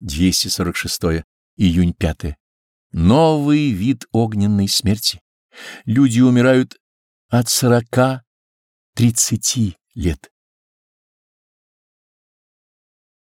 246 июнь 5 Новый вид огненной смерти. Люди умирают от сорока тридцати лет.